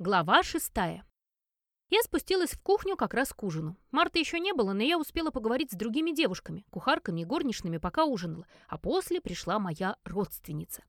Глава шестая. Я спустилась в кухню как раз к ужину. Марта еще не было, но я успела поговорить с другими девушками, кухарками и горничными, пока ужинала, а после пришла моя родственница.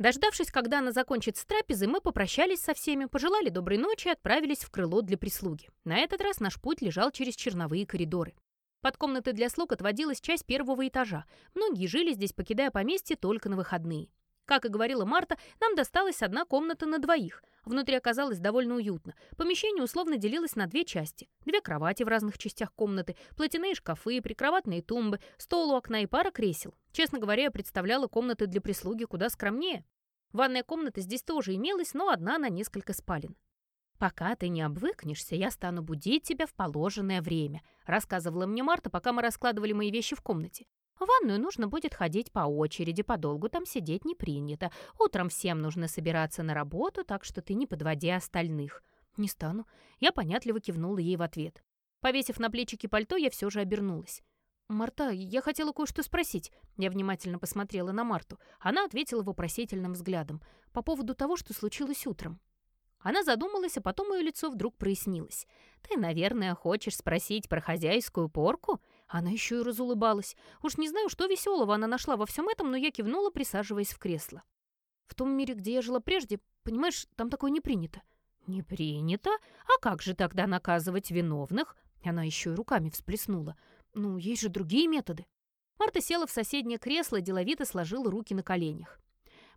Дождавшись, когда она закончит с трапезой, мы попрощались со всеми, пожелали доброй ночи и отправились в крыло для прислуги. На этот раз наш путь лежал через черновые коридоры. Под комнаты для слуг отводилась часть первого этажа. Многие жили здесь, покидая поместье только на выходные. Как и говорила Марта, нам досталась одна комната на двоих. Внутри оказалось довольно уютно. Помещение условно делилось на две части. Две кровати в разных частях комнаты, платяные шкафы, прикроватные тумбы, стол у окна и пара кресел. Честно говоря, я представляла комнаты для прислуги куда скромнее. Ванная комната здесь тоже имелась, но одна на несколько спален. «Пока ты не обвыкнешься, я стану будить тебя в положенное время», рассказывала мне Марта, пока мы раскладывали мои вещи в комнате. В ванную нужно будет ходить по очереди, подолгу там сидеть не принято. Утром всем нужно собираться на работу, так что ты не подводи остальных. Не стану. Я понятливо кивнула ей в ответ. Повесив на плечики пальто, я все же обернулась. «Марта, я хотела кое-что спросить». Я внимательно посмотрела на Марту. Она ответила вопросительным взглядом. «По поводу того, что случилось утром». Она задумалась, а потом ее лицо вдруг прояснилось. «Ты, наверное, хочешь спросить про хозяйскую порку?» Она еще и разулыбалась. Уж не знаю, что веселого она нашла во всем этом, но я кивнула, присаживаясь в кресло. В том мире, где я жила прежде, понимаешь, там такое не принято. Не принято? А как же тогда наказывать виновных? Она еще и руками всплеснула. Ну, есть же другие методы. Марта села в соседнее кресло деловито сложила руки на коленях.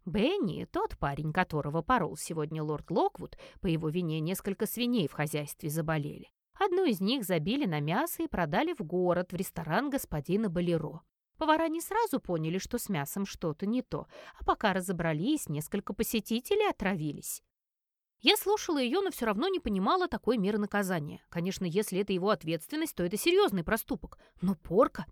Бенни, тот парень, которого порол сегодня лорд Локвуд, по его вине несколько свиней в хозяйстве заболели. Одну из них забили на мясо и продали в город, в ресторан господина Болеро. Повара не сразу поняли, что с мясом что-то не то, а пока разобрались, несколько посетителей отравились. Я слушала ее, но все равно не понимала такой меры наказания. Конечно, если это его ответственность, то это серьезный проступок. Но порка...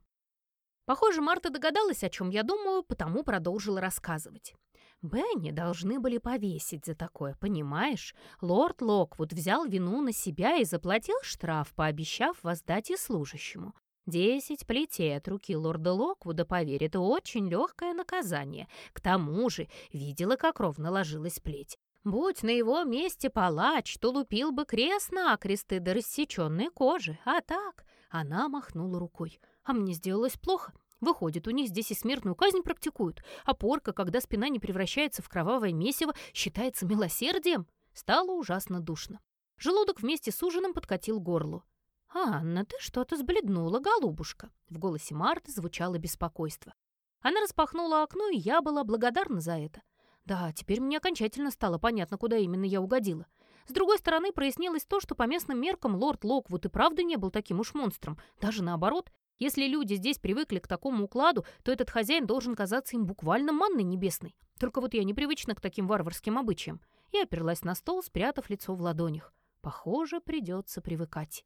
Похоже, Марта догадалась, о чем я думаю, потому продолжила рассказывать. Бенни должны были повесить за такое, понимаешь? Лорд Локвуд взял вину на себя и заплатил штраф, пообещав воздать и служащему. Десять плетей от руки лорда Локвуда, поверь, это очень легкое наказание. К тому же видела, как ровно ложилась плеть. Будь на его месте палач, то лупил бы крест на кресты до рассеченной кожи. А так она махнула рукой. А мне сделалось плохо. Выходит, у них здесь и смертную казнь практикуют, а порка, когда спина не превращается в кровавое месиво, считается милосердием. Стало ужасно душно. Желудок вместе с ужином подкатил горлу. «Анна, ты что-то сбледнула, голубушка!» В голосе Марты звучало беспокойство. Она распахнула окно, и я была благодарна за это. Да, теперь мне окончательно стало понятно, куда именно я угодила. С другой стороны, прояснилось то, что по местным меркам лорд Локвуд и правда не был таким уж монстром. Даже наоборот, если люди здесь привыкли к такому укладу, то этот хозяин должен казаться им буквально манной небесной. Только вот я непривычна к таким варварским обычаям. Я оперлась на стол, спрятав лицо в ладонях. Похоже, придется привыкать.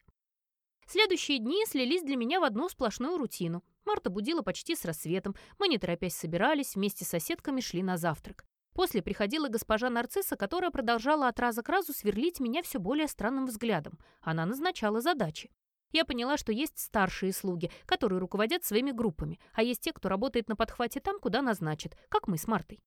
Следующие дни слились для меня в одну сплошную рутину. Марта будила почти с рассветом. Мы, не торопясь, собирались, вместе с соседками шли на завтрак. После приходила госпожа Нарцисса, которая продолжала от раза к разу сверлить меня все более странным взглядом. Она назначала задачи. Я поняла, что есть старшие слуги, которые руководят своими группами, а есть те, кто работает на подхвате там, куда назначат, как мы с Мартой.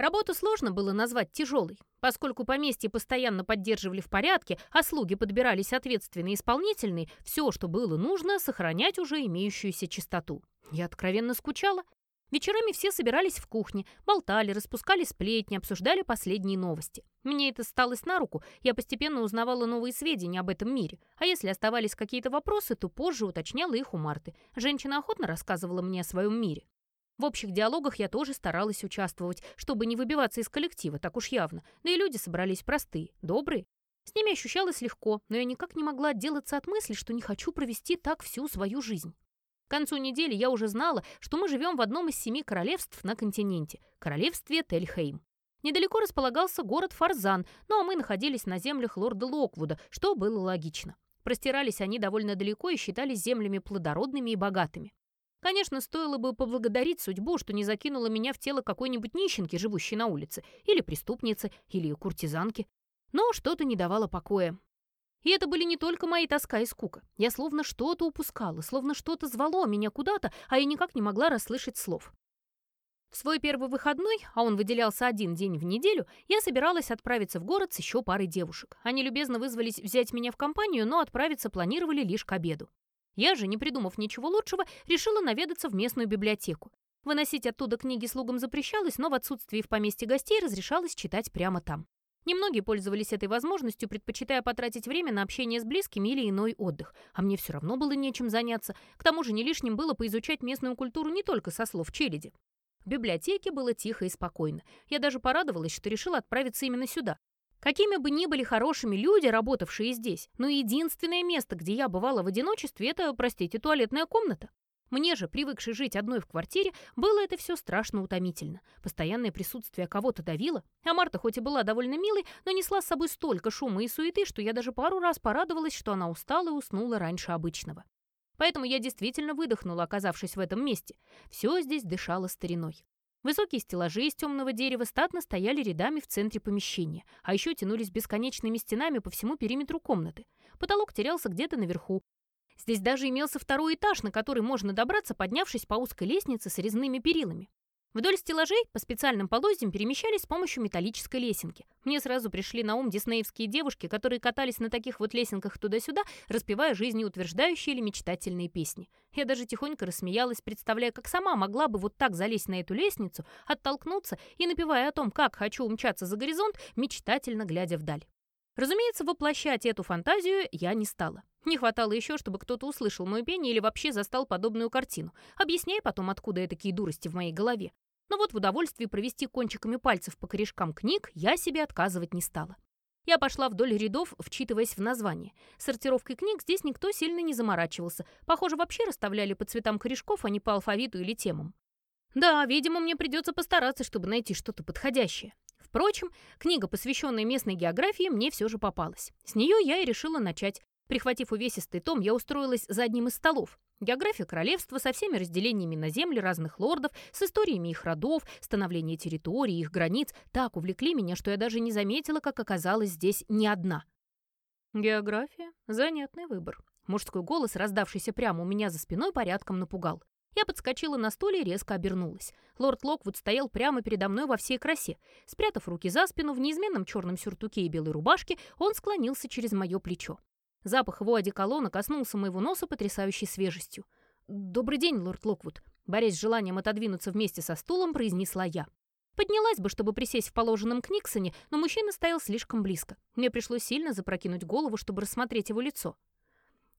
Работу сложно было назвать тяжелой, поскольку поместье постоянно поддерживали в порядке, а слуги подбирались ответственные и исполнительные, все, что было нужно, сохранять уже имеющуюся чистоту. Я откровенно скучала. Вечерами все собирались в кухне, болтали, распускали сплетни, обсуждали последние новости. Мне это сталось на руку, я постепенно узнавала новые сведения об этом мире. А если оставались какие-то вопросы, то позже уточняла их у Марты. Женщина охотно рассказывала мне о своем мире. В общих диалогах я тоже старалась участвовать, чтобы не выбиваться из коллектива, так уж явно. Да и люди собрались простые, добрые. С ними ощущалось легко, но я никак не могла отделаться от мысли, что не хочу провести так всю свою жизнь. К концу недели я уже знала, что мы живем в одном из семи королевств на континенте – королевстве Тельхейм. Недалеко располагался город Фарзан, ну а мы находились на землях лорда Локвуда, что было логично. Простирались они довольно далеко и считались землями плодородными и богатыми. Конечно, стоило бы поблагодарить судьбу, что не закинула меня в тело какой-нибудь нищенки, живущей на улице, или преступницы, или куртизанки. Но что-то не давало покоя. И это были не только мои тоска и скука. Я словно что-то упускала, словно что-то звало меня куда-то, а я никак не могла расслышать слов. В свой первый выходной, а он выделялся один день в неделю, я собиралась отправиться в город с еще парой девушек. Они любезно вызвались взять меня в компанию, но отправиться планировали лишь к обеду. Я же, не придумав ничего лучшего, решила наведаться в местную библиотеку. Выносить оттуда книги слугам запрещалось, но в отсутствии в поместье гостей разрешалось читать прямо там. Немногие пользовались этой возможностью, предпочитая потратить время на общение с близкими или иной отдых. А мне все равно было нечем заняться. К тому же не лишним было поизучать местную культуру не только со слов челяди. В библиотеке было тихо и спокойно. Я даже порадовалась, что решила отправиться именно сюда. Какими бы ни были хорошими люди, работавшие здесь, но единственное место, где я бывала в одиночестве, это, простите, туалетная комната. Мне же, привыкшей жить одной в квартире, было это все страшно утомительно. Постоянное присутствие кого-то давило, а Марта хоть и была довольно милой, но несла с собой столько шума и суеты, что я даже пару раз порадовалась, что она устала и уснула раньше обычного. Поэтому я действительно выдохнула, оказавшись в этом месте. Все здесь дышало стариной. Высокие стеллажи из темного дерева статно стояли рядами в центре помещения, а еще тянулись бесконечными стенами по всему периметру комнаты. Потолок терялся где-то наверху. Здесь даже имелся второй этаж, на который можно добраться, поднявшись по узкой лестнице с резными перилами. Вдоль стеллажей по специальным полозьям перемещались с помощью металлической лесенки. Мне сразу пришли на ум диснеевские девушки, которые катались на таких вот лесенках туда-сюда, распевая жизнеутверждающие или мечтательные песни. Я даже тихонько рассмеялась, представляя, как сама могла бы вот так залезть на эту лестницу, оттолкнуться и, напевая о том, как хочу умчаться за горизонт, мечтательно глядя вдаль. Разумеется, воплощать эту фантазию я не стала. Не хватало еще, чтобы кто-то услышал мое пение или вообще застал подобную картину, объясняя потом, откуда я такие дурости в моей голове. Но вот в удовольствии провести кончиками пальцев по корешкам книг я себе отказывать не стала. Я пошла вдоль рядов, вчитываясь в название. Сортировкой книг здесь никто сильно не заморачивался. Похоже, вообще расставляли по цветам корешков, а не по алфавиту или темам. Да, видимо, мне придется постараться, чтобы найти что-то подходящее. Впрочем, книга, посвященная местной географии, мне все же попалась. С нее я и решила начать. Прихватив увесистый том, я устроилась за одним из столов. География королевства со всеми разделениями на земли разных лордов, с историями их родов, становление территорий, их границ так увлекли меня, что я даже не заметила, как оказалась здесь не одна. География — занятный выбор. Мужской голос, раздавшийся прямо у меня за спиной, порядком напугал. Я подскочила на стуле и резко обернулась. Лорд Локвуд стоял прямо передо мной во всей красе. Спрятав руки за спину, в неизменном черном сюртуке и белой рубашке, он склонился через мое плечо. Запах его одеколона коснулся моего носа потрясающей свежестью. «Добрый день, лорд Локвуд», — борясь с желанием отодвинуться вместе со стулом, произнесла я. Поднялась бы, чтобы присесть в положенном книгсоне, но мужчина стоял слишком близко. Мне пришлось сильно запрокинуть голову, чтобы рассмотреть его лицо.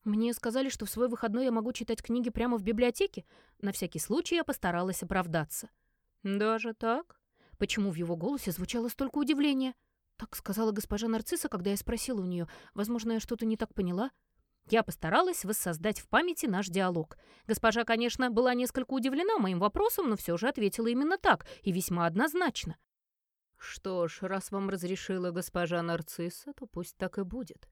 Мне сказали, что в свой выходной я могу читать книги прямо в библиотеке. На всякий случай я постаралась оправдаться. «Даже так?» Почему в его голосе звучало столько удивления? Так сказала госпожа Нарцисса, когда я спросила у нее. Возможно, я что-то не так поняла. Я постаралась воссоздать в памяти наш диалог. Госпожа, конечно, была несколько удивлена моим вопросом, но все же ответила именно так и весьма однозначно. «Что ж, раз вам разрешила госпожа Нарцисса, то пусть так и будет.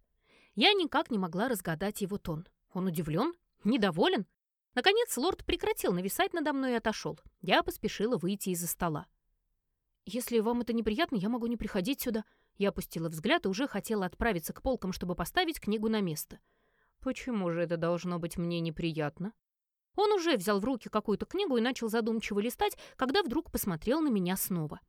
Я никак не могла разгадать его тон. Он удивлен? Недоволен? Наконец лорд прекратил нависать надо мной и отошел. Я поспешила выйти из-за стола. «Если вам это неприятно, я могу не приходить сюда». Я опустила взгляд и уже хотела отправиться к полкам, чтобы поставить книгу на место. «Почему же это должно быть мне неприятно?» Он уже взял в руки какую-то книгу и начал задумчиво листать, когда вдруг посмотрел на меня снова.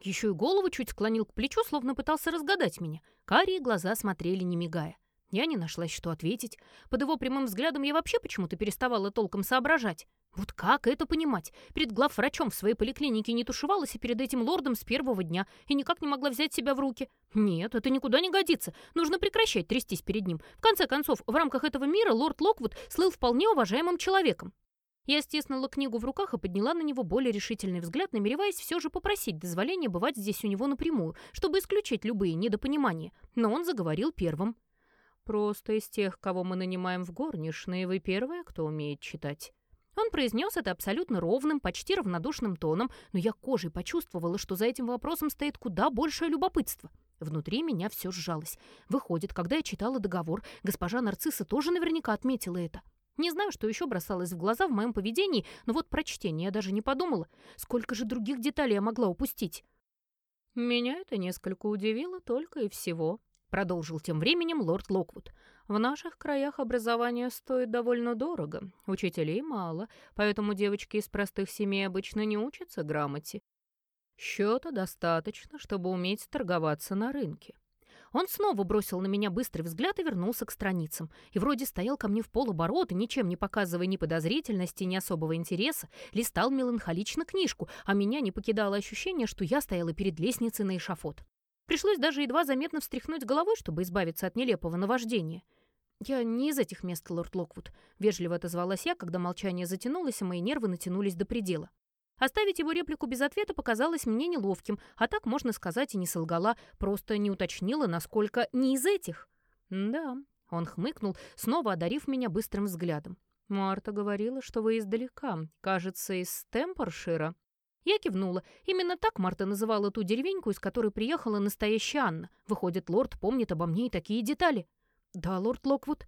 Еще и голову чуть склонил к плечу, словно пытался разгадать меня. Карие глаза смотрели, не мигая. Я не нашлась, что ответить. Под его прямым взглядом я вообще почему-то переставала толком соображать. Вот как это понимать? Перед главврачом в своей поликлинике не тушевалась и перед этим лордом с первого дня, и никак не могла взять себя в руки. Нет, это никуда не годится. Нужно прекращать трястись перед ним. В конце концов, в рамках этого мира лорд Локвуд слыл вполне уважаемым человеком. Я стиснула книгу в руках и подняла на него более решительный взгляд, намереваясь все же попросить дозволения бывать здесь у него напрямую, чтобы исключить любые недопонимания. Но он заговорил первым. «Просто из тех, кого мы нанимаем в горничные, вы первая, кто умеет читать». Он произнес это абсолютно ровным, почти равнодушным тоном, но я кожей почувствовала, что за этим вопросом стоит куда большее любопытство. Внутри меня все сжалось. Выходит, когда я читала договор, госпожа Нарцисса тоже наверняка отметила это. Не знаю, что еще бросалось в глаза в моем поведении, но вот про чтение я даже не подумала. Сколько же других деталей я могла упустить? «Меня это несколько удивило только и всего», — продолжил тем временем лорд Локвуд. В наших краях образование стоит довольно дорого, учителей мало, поэтому девочки из простых семей обычно не учатся грамоте. Счета достаточно, чтобы уметь торговаться на рынке. Он снова бросил на меня быстрый взгляд и вернулся к страницам. И вроде стоял ко мне в полоборота, ничем не показывая ни подозрительности, ни особого интереса, листал меланхолично книжку, а меня не покидало ощущение, что я стояла перед лестницей на эшафот. Пришлось даже едва заметно встряхнуть головой, чтобы избавиться от нелепого наваждения. «Я не из этих мест, лорд Локвуд», — вежливо отозвалась я, когда молчание затянулось, а мои нервы натянулись до предела. Оставить его реплику без ответа показалось мне неловким, а так, можно сказать, и не солгала, просто не уточнила, насколько не из этих. «Да», — он хмыкнул, снова одарив меня быстрым взглядом. «Марта говорила, что вы издалека, кажется, из Темпоршира». Я кивнула. Именно так Марта называла ту деревеньку, из которой приехала настоящая Анна. Выходит, лорд помнит обо мне и такие детали. «Да, лорд Локвуд».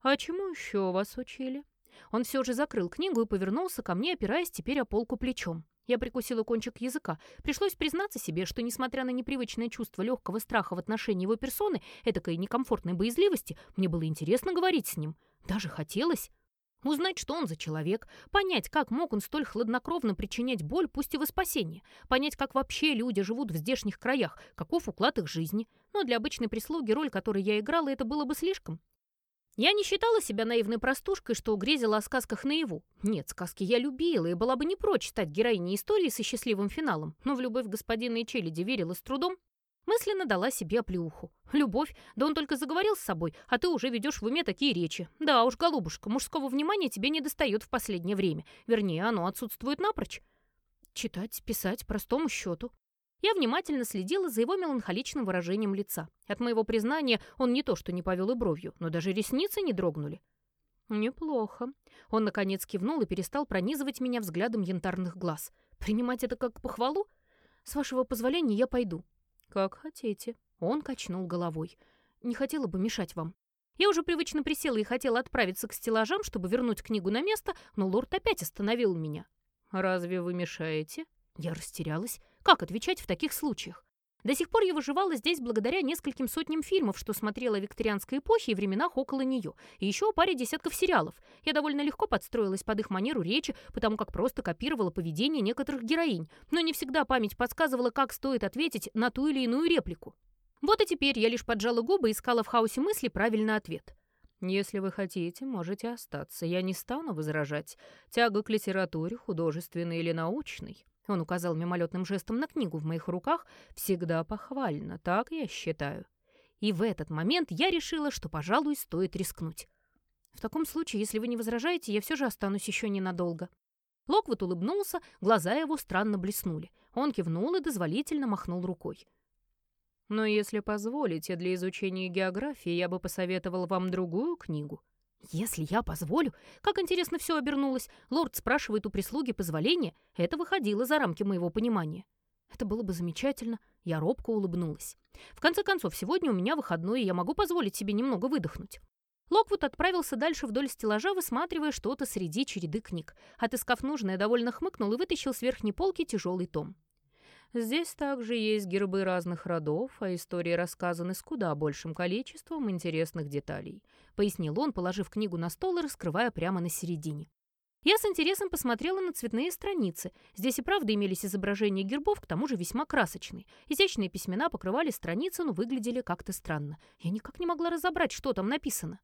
«А чему еще вас учили?» Он все же закрыл книгу и повернулся ко мне, опираясь теперь о полку плечом. Я прикусила кончик языка. Пришлось признаться себе, что, несмотря на непривычное чувство легкого страха в отношении его персоны, этакой некомфортной боязливости, мне было интересно говорить с ним. Даже хотелось. Узнать, что он за человек, понять, как мог он столь хладнокровно причинять боль, пусть и во спасение, понять, как вообще люди живут в здешних краях, каков уклад их жизни. Но для обычной прислуги роль, которую я играла, это было бы слишком. Я не считала себя наивной простушкой, что грезила о сказках наяву. Нет, сказки я любила и была бы не прочь стать героиней истории со счастливым финалом, но в любовь господина и челяди верила с трудом. Мысленно дала себе оплеуху. Любовь? Да он только заговорил с собой, а ты уже ведешь в уме такие речи. Да уж, голубушка, мужского внимания тебе не достает в последнее время. Вернее, оно отсутствует напрочь. Читать, писать, простому счету. Я внимательно следила за его меланхоличным выражением лица. От моего признания он не то что не повел и бровью, но даже ресницы не дрогнули. «Неплохо». Он, наконец, кивнул и перестал пронизывать меня взглядом янтарных глаз. «Принимать это как похвалу? С вашего позволения я пойду». «Как хотите». Он качнул головой. «Не хотела бы мешать вам». Я уже привычно присела и хотела отправиться к стеллажам, чтобы вернуть книгу на место, но лорд опять остановил меня. «Разве вы мешаете?» Я растерялась. Как отвечать в таких случаях? До сих пор я выживала здесь благодаря нескольким сотням фильмов, что смотрела викторианской эпохе и временах около нее, и еще паре десятков сериалов. Я довольно легко подстроилась под их манеру речи, потому как просто копировала поведение некоторых героинь, но не всегда память подсказывала, как стоит ответить на ту или иную реплику. Вот и теперь я лишь поджала губы и искала в хаосе мысли правильный ответ. «Если вы хотите, можете остаться. Я не стану возражать. Тяга к литературе, художественной или научной, он указал мимолетным жестом на книгу в моих руках. «Всегда похвально, так я считаю». И в этот момент я решила, что, пожалуй, стоит рискнуть. «В таком случае, если вы не возражаете, я все же останусь еще ненадолго». Локвуд улыбнулся, глаза его странно блеснули. Он кивнул и дозволительно махнул рукой. «Но если позволите, для изучения географии я бы посоветовал вам другую книгу». Если я позволю, как интересно все обернулось, лорд спрашивает у прислуги позволения, это выходило за рамки моего понимания. Это было бы замечательно, я робко улыбнулась. В конце концов, сегодня у меня выходной, и я могу позволить себе немного выдохнуть. Локвуд отправился дальше вдоль стеллажа, высматривая что-то среди череды книг. Отыскав нужное, довольно хмыкнул и вытащил с верхней полки тяжелый том. Здесь также есть гербы разных родов, а истории рассказаны с куда большим количеством интересных деталей», — пояснил он, положив книгу на стол и раскрывая прямо на середине. Я с интересом посмотрела на цветные страницы. Здесь и правда имелись изображения гербов, к тому же весьма красочные. Изящные письмена покрывали страницы, но выглядели как-то странно. Я никак не могла разобрать, что там написано.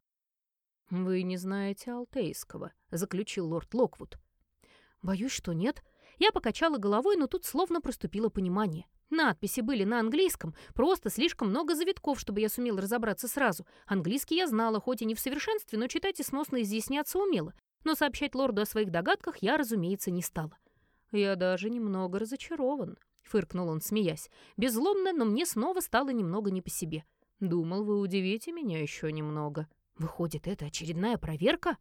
«Вы не знаете алтейского», — заключил лорд Локвуд. «Боюсь, что нет», я покачала головой, но тут словно проступило понимание. Надписи были на английском, просто слишком много завитков, чтобы я сумела разобраться сразу. Английский я знала, хоть и не в совершенстве, но читать и сносно изъясняться умела. Но сообщать лорду о своих догадках я, разумеется, не стала. «Я даже немного разочарован», — фыркнул он, смеясь. Безломно, но мне снова стало немного не по себе. «Думал, вы удивите меня еще немного». «Выходит, это очередная проверка?»